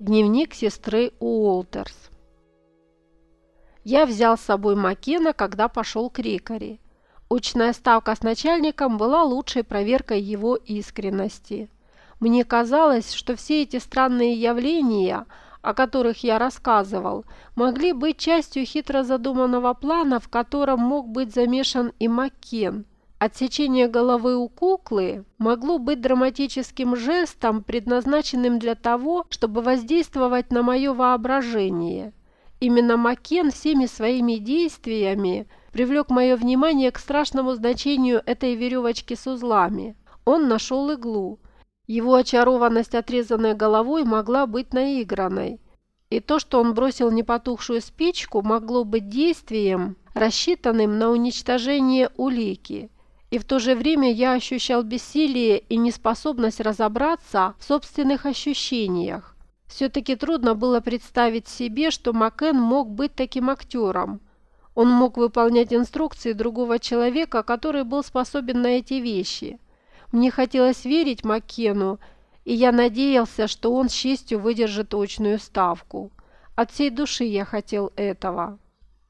Дневник сестры Уолтерс. Я взял с собой Макена, когда пошел к Рикари. Очная ставка с начальником была лучшей проверкой его искренности. Мне казалось, что все эти странные явления, о которых я рассказывал, могли быть частью хитро задуманного плана, в котором мог быть замешан и Маккен – Отсечение головы у куклы могло быть драматическим жестом, предназначенным для того, чтобы воздействовать на мое воображение. Именно Макен всеми своими действиями привлек мое внимание к страшному значению этой веревочки с узлами. Он нашел иглу. Его очарованность отрезанной головой могла быть наигранной. И то, что он бросил непотухшую спичку, могло быть действием, рассчитанным на уничтожение улики – и в то же время я ощущал бессилие и неспособность разобраться в собственных ощущениях. Все-таки трудно было представить себе, что Макен мог быть таким актером. Он мог выполнять инструкции другого человека, который был способен на эти вещи. Мне хотелось верить Маккену, и я надеялся, что он с честью выдержит точную ставку. От всей души я хотел этого.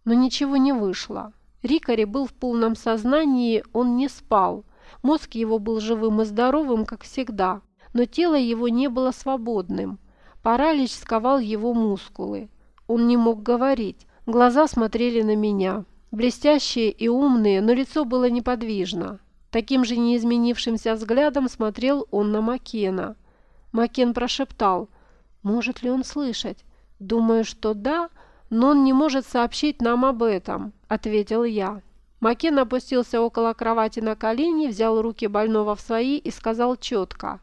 Но ничего не вышло. Рикари был в полном сознании, он не спал. Мозг его был живым и здоровым, как всегда, но тело его не было свободным. Паралич сковал его мускулы. Он не мог говорить. Глаза смотрели на меня. Блестящие и умные, но лицо было неподвижно. Таким же неизменившимся взглядом смотрел он на Макена. Макен прошептал, «Может ли он слышать?» «Думаю, что да, но он не может сообщить нам об этом», – ответил я. Макен опустился около кровати на колени, взял руки больного в свои и сказал четко.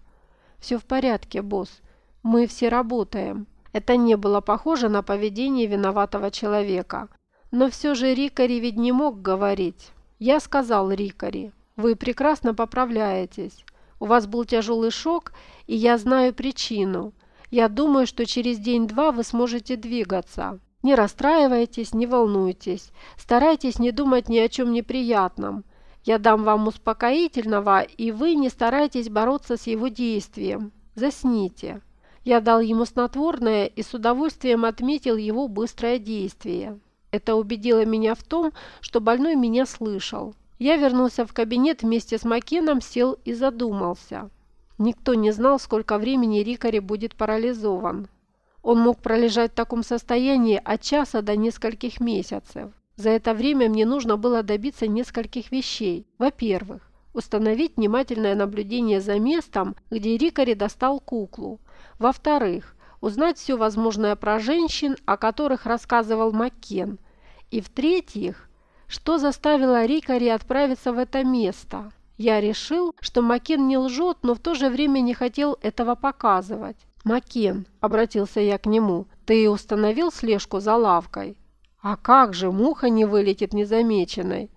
«Все в порядке, босс. Мы все работаем». Это не было похоже на поведение виноватого человека. Но все же Рикари ведь не мог говорить. Я сказал Рикари, «Вы прекрасно поправляетесь. У вас был тяжелый шок, и я знаю причину. Я думаю, что через день-два вы сможете двигаться. Не расстраивайтесь, не волнуйтесь, старайтесь не думать ни о чем неприятном. Я дам вам успокоительного, и вы не старайтесь бороться с его действием. Засните. Я дал ему снотворное и с удовольствием отметил его быстрое действие. Это убедило меня в том, что больной меня слышал. Я вернулся в кабинет вместе с Макеном, сел и задумался. Никто не знал, сколько времени Рикари будет парализован. Он мог пролежать в таком состоянии от часа до нескольких месяцев. За это время мне нужно было добиться нескольких вещей. Во-первых, установить внимательное наблюдение за местом, где Рикари достал куклу. Во-вторых, узнать все возможное про женщин, о которых рассказывал Маккен. И в-третьих, что заставило Рикари отправиться в это место. Я решил, что Маккен не лжет, но в то же время не хотел этого показывать. «Макен», – обратился я к нему, – «ты установил слежку за лавкой?» «А как же, муха не вылетит незамеченной?»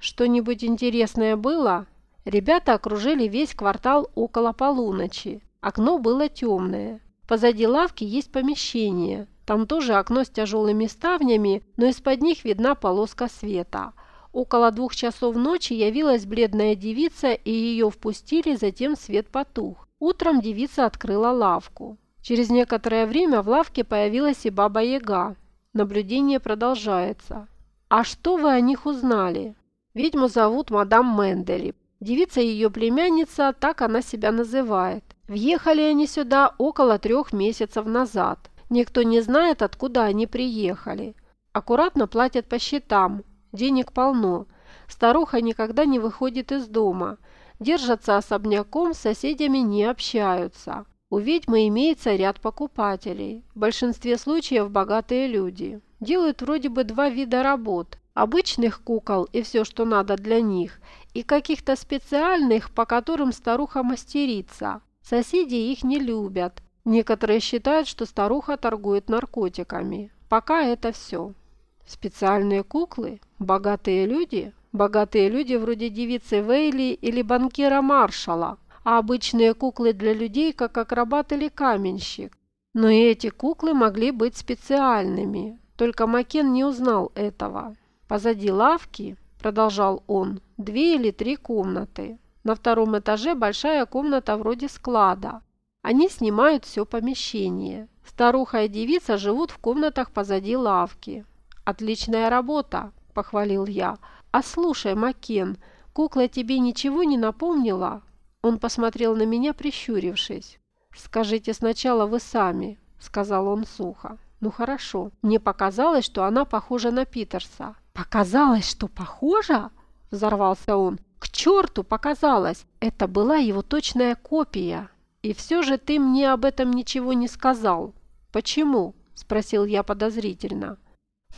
«Что-нибудь интересное было?» Ребята окружили весь квартал около полуночи. Окно было темное. Позади лавки есть помещение. Там тоже окно с тяжелыми ставнями, но из-под них видна полоска света. Около двух часов ночи явилась бледная девица, и ее впустили, затем свет потух. Утром девица открыла лавку. Через некоторое время в лавке появилась и Баба-Яга. Наблюдение продолжается. «А что вы о них узнали?» Ведьму зовут мадам Мендели. Девица ее племянница, так она себя называет. Въехали они сюда около трех месяцев назад. Никто не знает, откуда они приехали. Аккуратно платят по счетам. Денег полно. Старуха никогда не выходит из дома – держатся особняком, с соседями не общаются. У ведьмы имеется ряд покупателей. В большинстве случаев богатые люди. Делают вроде бы два вида работ. Обычных кукол и все, что надо для них, и каких-то специальных, по которым старуха мастерится. Соседи их не любят. Некоторые считают, что старуха торгует наркотиками. Пока это все. Специальные куклы? Богатые люди? Богатые люди вроде девицы Вейли или банкира Маршала, а обычные куклы для людей, как акробат или каменщик. Но и эти куклы могли быть специальными, только Макен не узнал этого. Позади лавки, продолжал он, две или три комнаты. На втором этаже большая комната вроде склада. Они снимают все помещение. Старуха и девица живут в комнатах позади лавки. Отличная работа, похвалил я. А слушай, Макен, кукла тебе ничего не напомнила? Он посмотрел на меня, прищурившись. «Скажите сначала вы сами», – сказал он сухо. «Ну хорошо. Мне показалось, что она похожа на Питерса». «Показалось, что похожа?» – взорвался он. «К черту показалось! Это была его точная копия. И все же ты мне об этом ничего не сказал. Почему?» – спросил я подозрительно.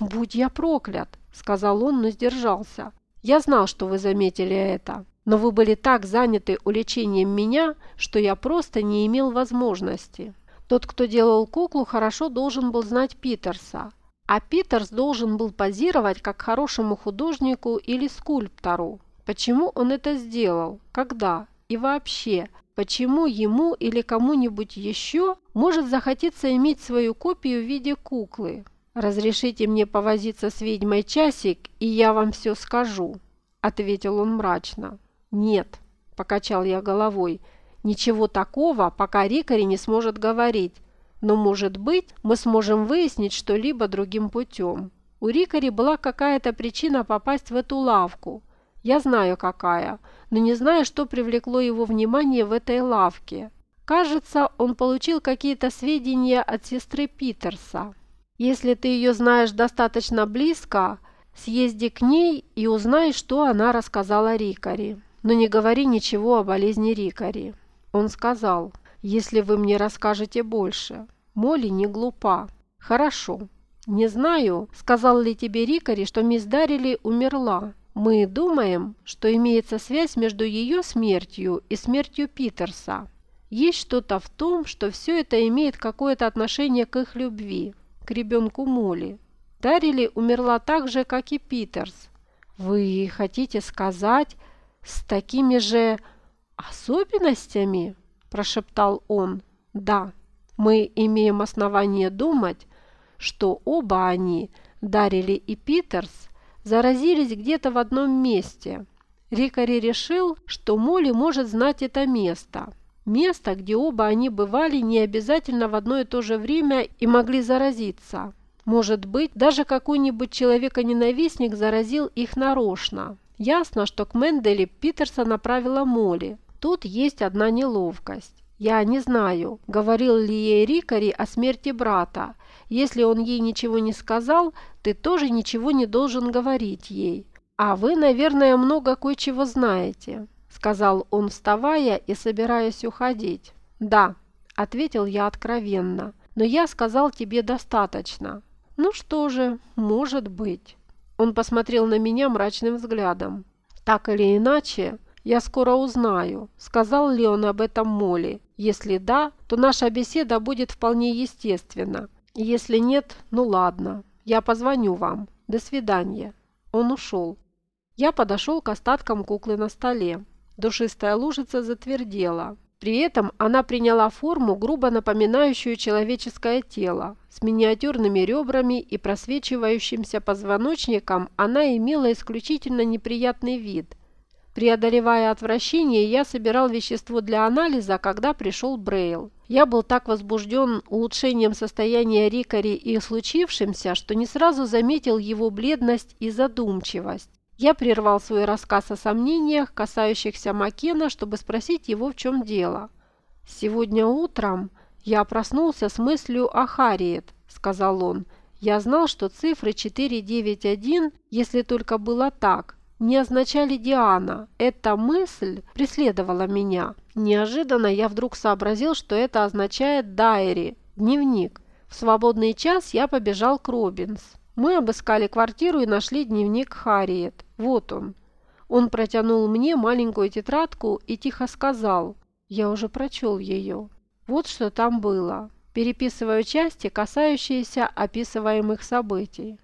«Будь я проклят!» – сказал он, но сдержался. «Я знал, что вы заметили это, но вы были так заняты уличением меня, что я просто не имел возможности. Тот, кто делал куклу, хорошо должен был знать Питерса, а Питерс должен был позировать как хорошему художнику или скульптору. Почему он это сделал? Когда? И вообще, почему ему или кому-нибудь еще может захотеться иметь свою копию в виде куклы? «Разрешите мне повозиться с ведьмой часик, и я вам все скажу», – ответил он мрачно. «Нет», – покачал я головой, – «ничего такого, пока Рикари не сможет говорить. Но, может быть, мы сможем выяснить что-либо другим путем. У Рикари была какая-то причина попасть в эту лавку – я знаю, какая, но не знаю, что привлекло его внимание в этой лавке. Кажется, он получил какие-то сведения от сестры Питерса. Если ты ее знаешь достаточно близко, съезди к ней и узнай, что она рассказала Рикари. Но не говори ничего о болезни Рикари. Он сказал, если вы мне расскажете больше. Молли не глупа. Хорошо. Не знаю, сказал ли тебе Рикари, что мисс Дарили умерла. Мы думаем, что имеется связь между ее смертью и смертью Питерса. Есть что-то в том, что все это имеет какое-то отношение к их любви, к ребенку Молли. Дарили умерла так же, как и Питерс. Вы хотите сказать, с такими же особенностями? Прошептал он. Да, мы имеем основание думать, что оба они, Дарили и Питерс, заразились где-то в одном месте. Рикари решил, что Молли может знать это место. Место, где оба они бывали не обязательно в одно и то же время и могли заразиться. Может быть, даже какой-нибудь человека-ненавистник заразил их нарочно. Ясно, что к Мендели Питерса направила Молли. Тут есть одна неловкость. Я не знаю, говорил ли ей Рикари о смерти брата, если он ей ничего не сказал, ты тоже ничего не должен говорить ей. А вы, наверное, много кое-чего знаете», – сказал он, вставая и собираясь уходить. «Да», – ответил я откровенно, – «но я сказал тебе достаточно». «Ну что же, может быть». Он посмотрел на меня мрачным взглядом. «Так или иначе, я скоро узнаю, сказал ли он об этом Молли. Если да, то наша беседа будет вполне естественна. Если нет, ну ладно, я позвоню вам. До свидания. Он ушел. Я подошел к остаткам куклы на столе. Душистая лужица затвердела. При этом она приняла форму, грубо напоминающую человеческое тело. С миниатюрными ребрами и просвечивающимся позвоночником она имела исключительно неприятный вид. Преодолевая отвращение, я собирал вещество для анализа, когда пришел Брейл. Я был так возбужден улучшением состояния Рикари и случившимся, что не сразу заметил его бледность и задумчивость. Я прервал свой рассказ о сомнениях, касающихся Макена, чтобы спросить его, в чем дело. «Сегодня утром я проснулся с мыслью о Харриет», – сказал он. «Я знал, что цифры 491, если только было так, не означали Диана. Эта мысль преследовала меня. Неожиданно я вдруг сообразил, что это означает «дайри» – дневник. В свободный час я побежал к Робинс. Мы обыскали квартиру и нашли дневник Харриет. Вот он. Он протянул мне маленькую тетрадку и тихо сказал. Я уже прочел ее. Вот что там было. Переписываю части, касающиеся описываемых событий.